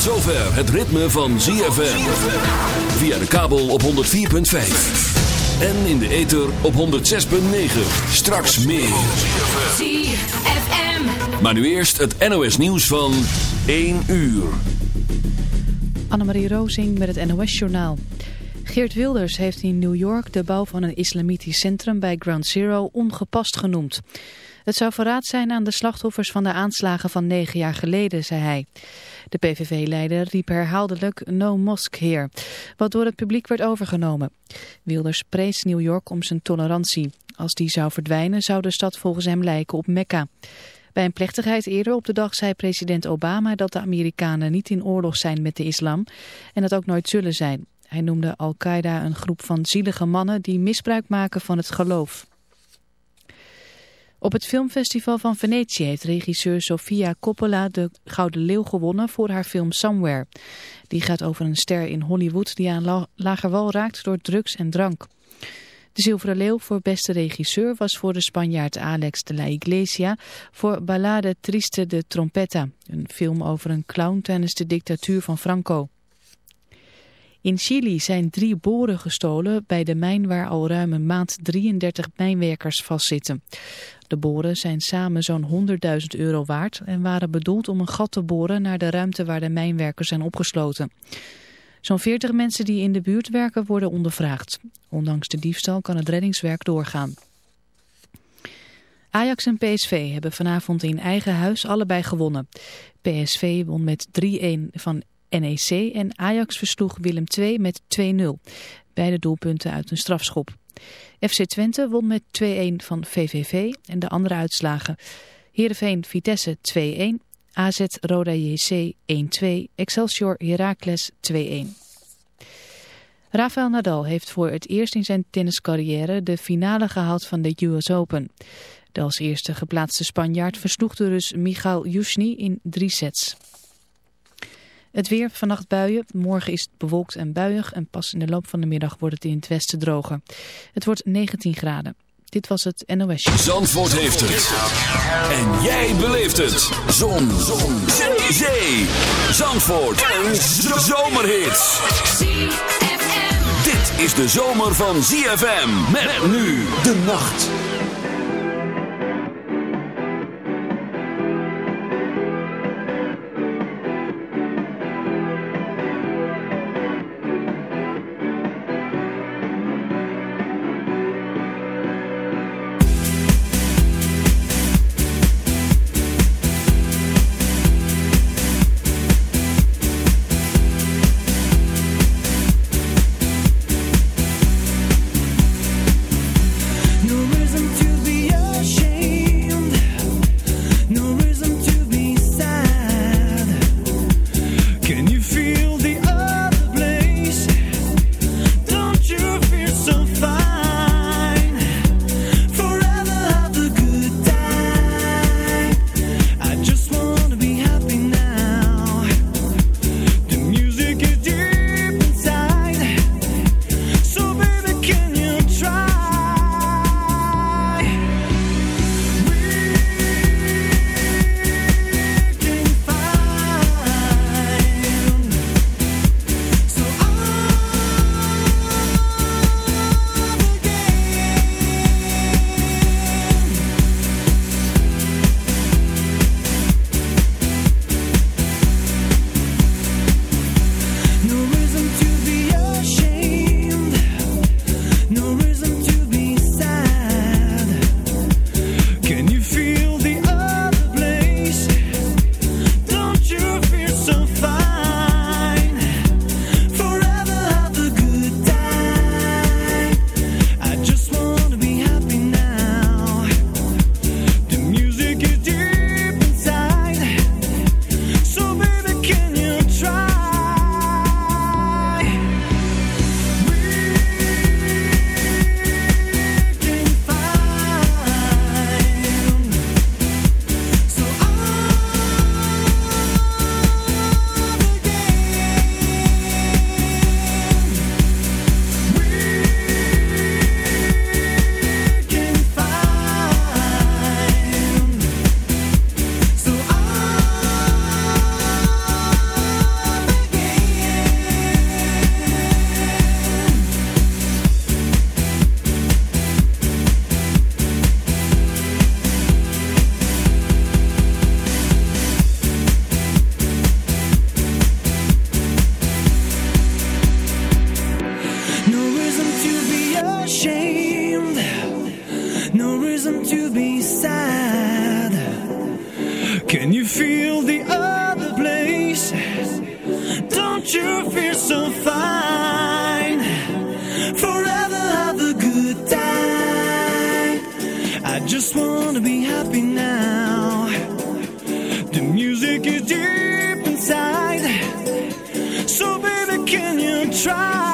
het ritme van ZFM. Via de kabel op 104.5. En in de ether op 106.9. Straks meer. ZFM. Maar nu eerst het NOS nieuws van 1 uur. Annemarie Rozing met het NOS-journaal. Geert Wilders heeft in New York de bouw van een islamitisch centrum bij Ground Zero ongepast genoemd. Het zou verraad zijn aan de slachtoffers van de aanslagen van negen jaar geleden, zei hij. De PVV-leider riep herhaaldelijk no mosque here, wat door het publiek werd overgenomen. Wilders prees New York om zijn tolerantie. Als die zou verdwijnen, zou de stad volgens hem lijken op Mekka. Bij een plechtigheid eerder op de dag zei president Obama dat de Amerikanen niet in oorlog zijn met de islam en dat ook nooit zullen zijn. Hij noemde Al-Qaeda een groep van zielige mannen die misbruik maken van het geloof. Op het filmfestival van Venetië heeft regisseur Sofia Coppola de Gouden Leeuw gewonnen voor haar film Somewhere. Die gaat over een ster in Hollywood die aan la lager wal raakt door drugs en drank. De Zilveren Leeuw voor beste regisseur was voor de Spanjaard Alex de la Iglesia voor Ballade Triste de Trompetta, een film over een clown tijdens de dictatuur van Franco. In Chili zijn drie boren gestolen bij de mijn waar al ruim een maand 33 mijnwerkers vastzitten. De boren zijn samen zo'n 100.000 euro waard en waren bedoeld om een gat te boren naar de ruimte waar de mijnwerkers zijn opgesloten. Zo'n 40 mensen die in de buurt werken worden ondervraagd. Ondanks de diefstal kan het reddingswerk doorgaan. Ajax en PSV hebben vanavond in eigen huis allebei gewonnen. PSV won met 3-1 van NEC en Ajax versloeg Willem II met 2-0. Beide doelpunten uit een strafschop. FC Twente won met 2-1 van VVV en de andere uitslagen. Heerenveen Vitesse 2-1, AZ Roda JC 1-2, Excelsior Heracles 2-1. Rafael Nadal heeft voor het eerst in zijn tenniscarrière de finale gehaald van de US Open. De als eerste geplaatste Spanjaard versloeg de Rus Michal Yushny in drie sets. Het weer, vannacht buien. Morgen is het bewolkt en buiig en pas in de loop van de middag wordt het in het westen droger. Het wordt 19 graden. Dit was het NOS. Zandvoort heeft het. En jij beleeft het. Zon. Zon. Zee. Zee. Zandvoort. Een zomerhit. Dit is de zomer van ZFM. Met nu de nacht. just wanna be happy now. The music is deep inside. So, baby, can you try?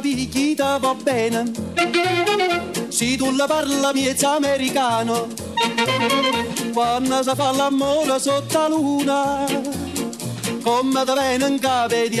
Picchita va bene. Se tu la parla miezza americano, quando si fa l'amore sotto la luna, come da bene in capo di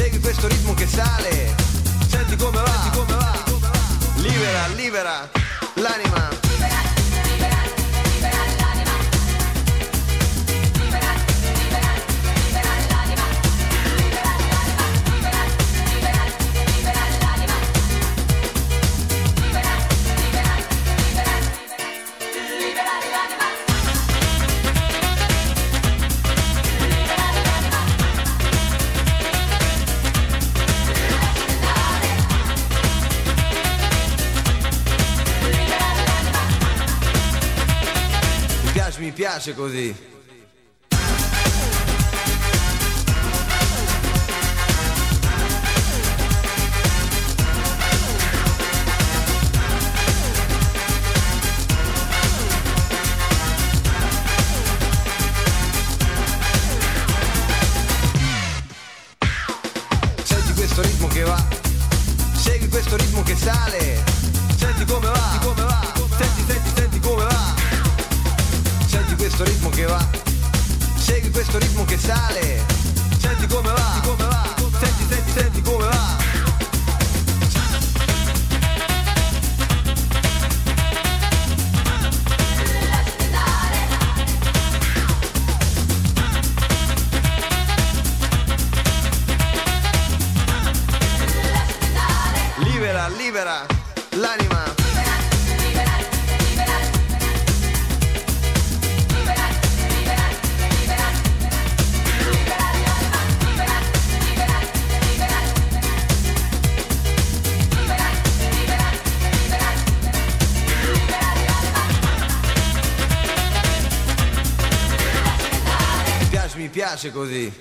Segui questo ritmo che sale. Senti come va. Senti come va. Libera, libera l'anima. piace così. piace così.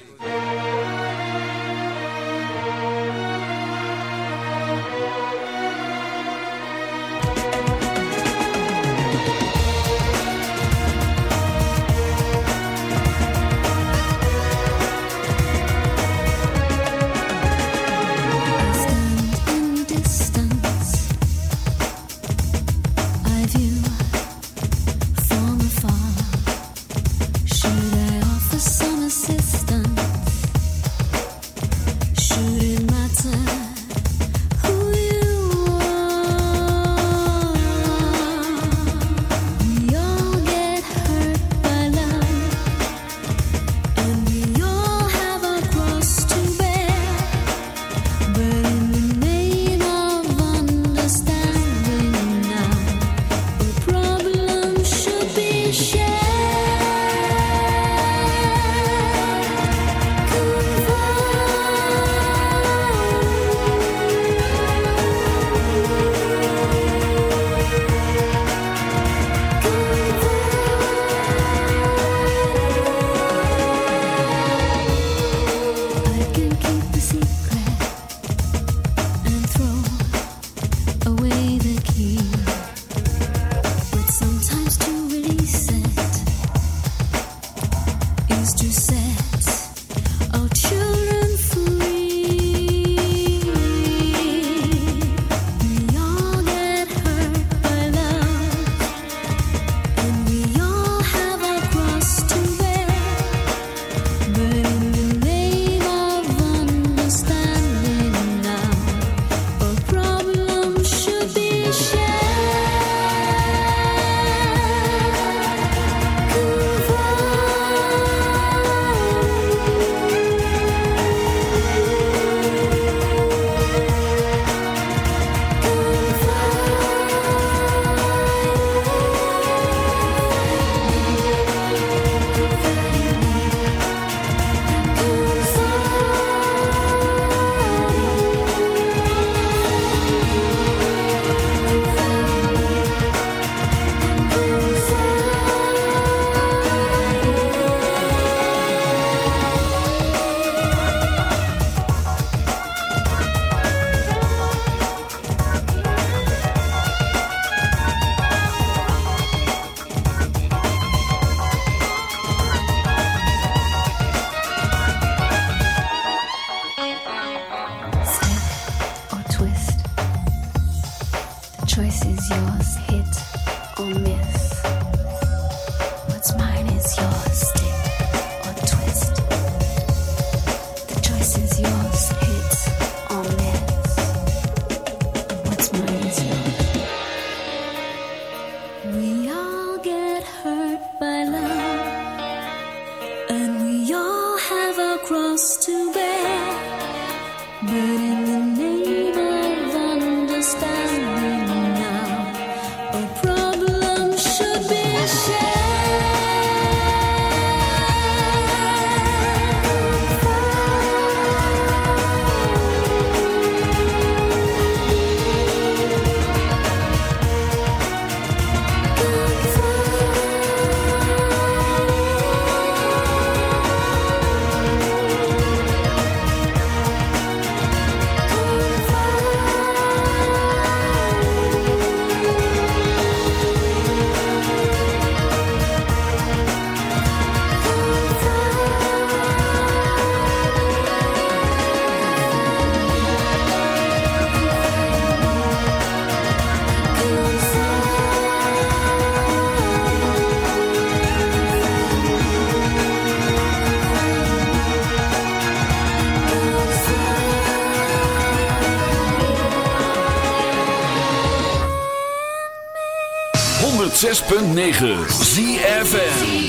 106.9 ZFN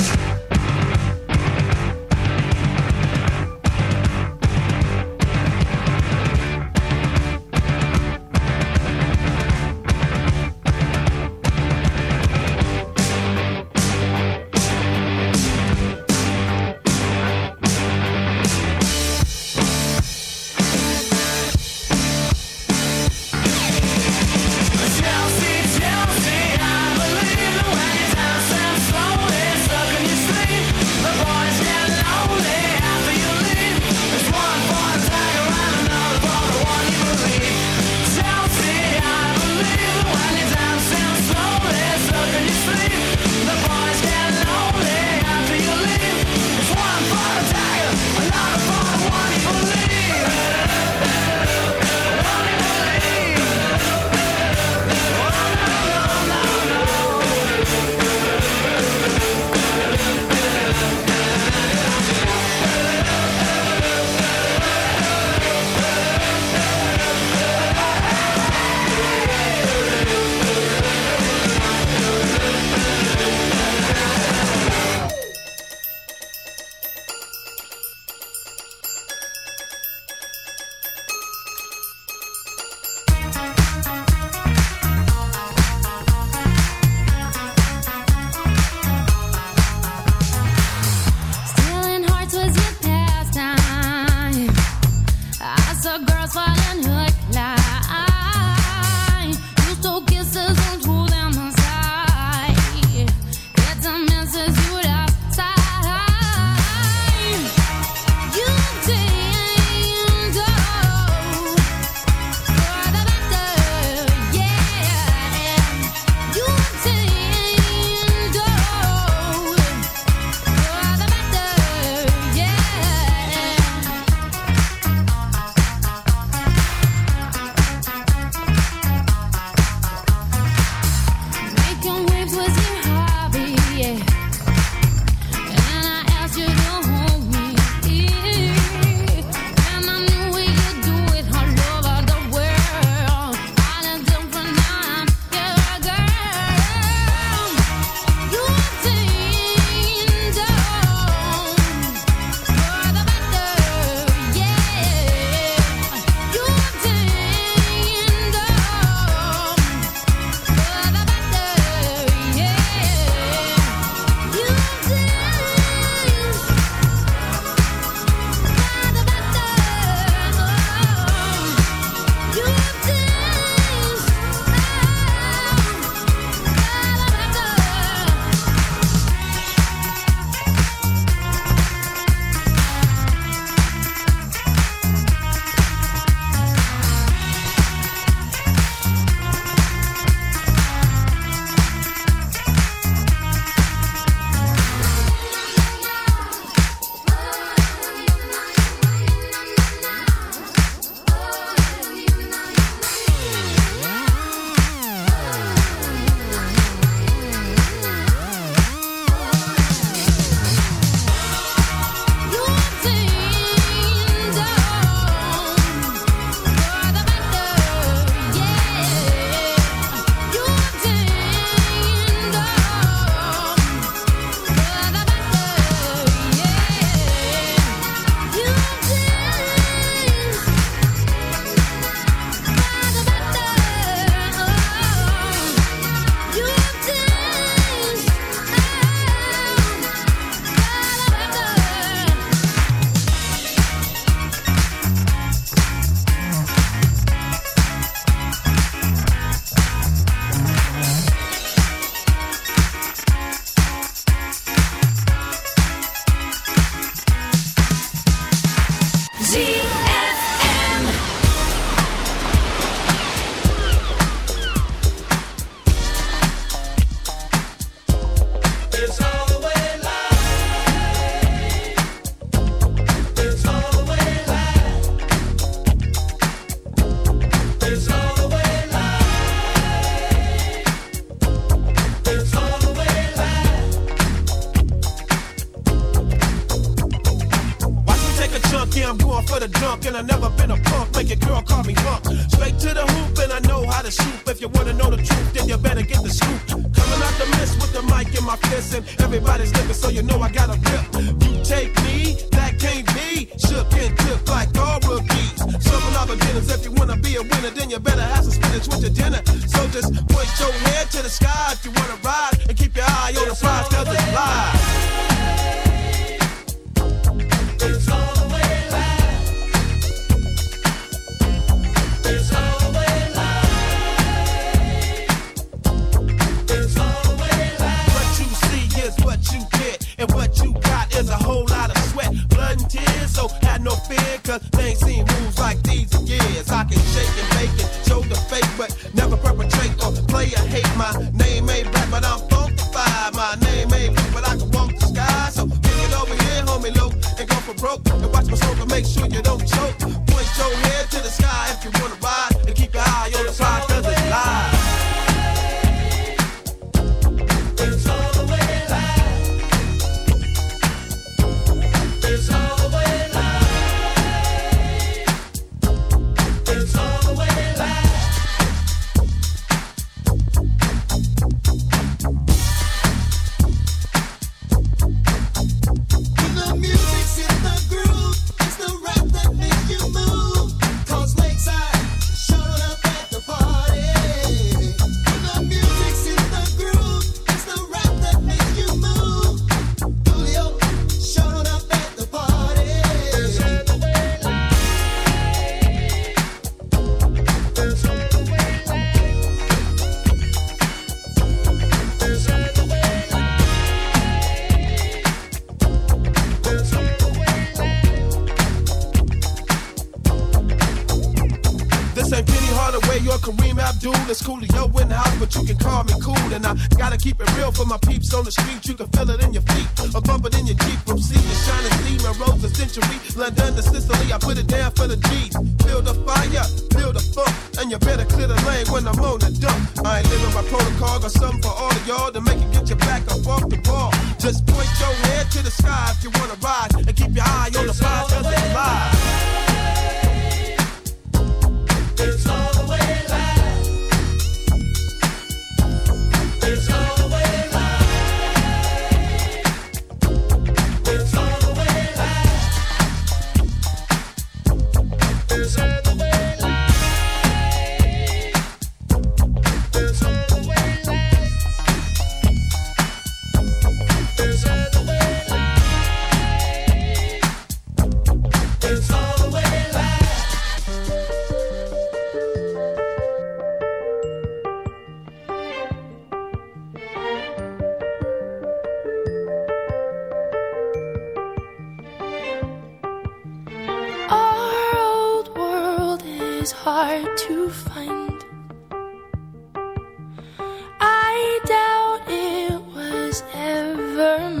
over